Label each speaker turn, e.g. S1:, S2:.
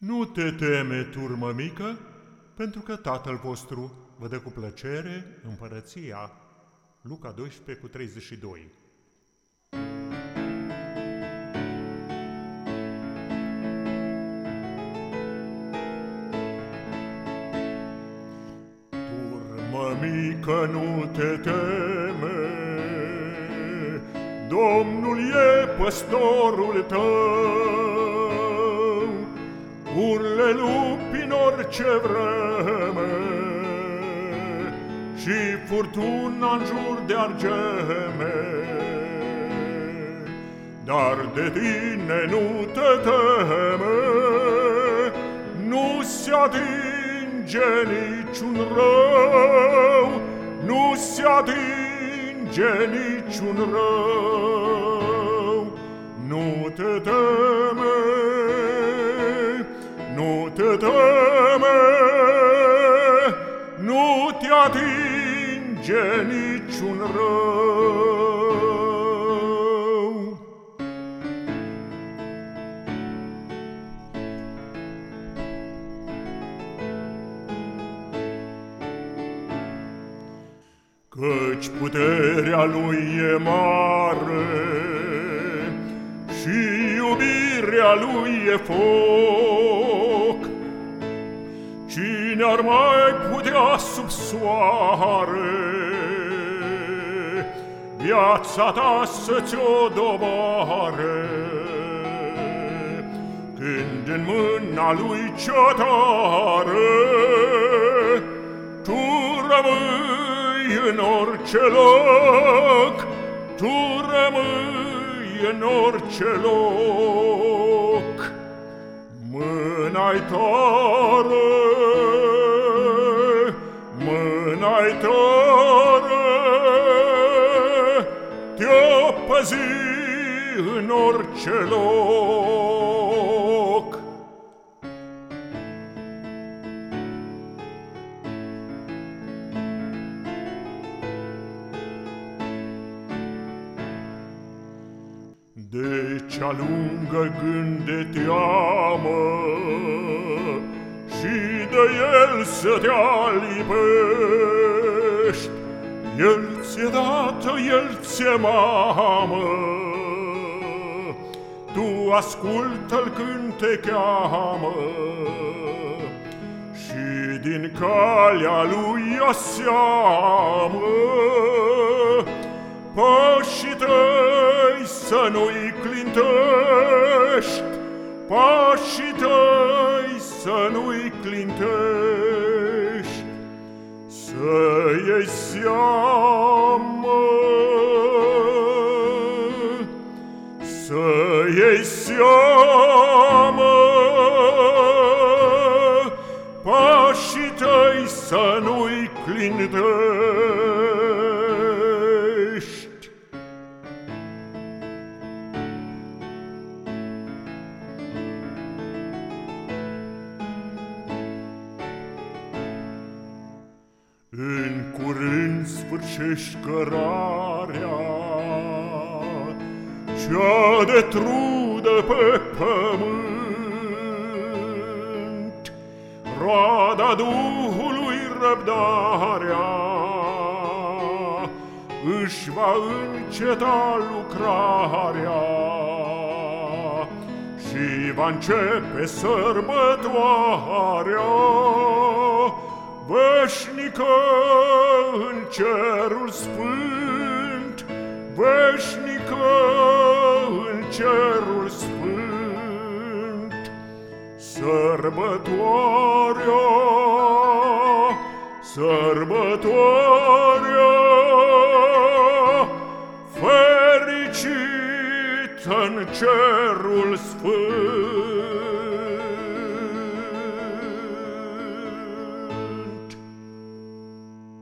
S1: Nu te teme, turmă mică, pentru că Tatăl vostru vă dă cu plăcere împărăția. Luca 12 cu 32 Turmă mică, nu te teme, Domnul e păstorul tău, urle lupi în orice vreme și furtuna în jur de argeme. Dar de tine nu te teme, nu se atinge niciun rău, nu se atinge niciun rău, nu te teme, te teme, nu te atinge niciun rău. Căci puterea lui e mare și iubirea lui e foc, Cine ar mai putea sub soare? Viața ta să ți-o doboare Când în mâna lui cea tare Tu rămâi în orice loc Tu rămâi în orice loc. Mâna-i tare te-o păzi în orice loc. De cea lungă gând de teamă și de el să te alipești. El ți-e dată, el ți-e mamă, tu ascultă-l când te cheamă. Și din calea lui aseamă, pașii tăi să nu-i clintești, pașii tăi să nu-i clintești, să iei seamă, iei seamă, pașii tăi să nu-i clintești. În curând sfârșești cărarea Cea de trudă pe pământ Roada Duhului răbdarea Își va înceta lucrarea Și va începe sărbătoarea Veșnică în cerul sfânt, Veșnică în cerul sfânt, sărbătoarea, sărbătoarea, fericit în cerul sfânt.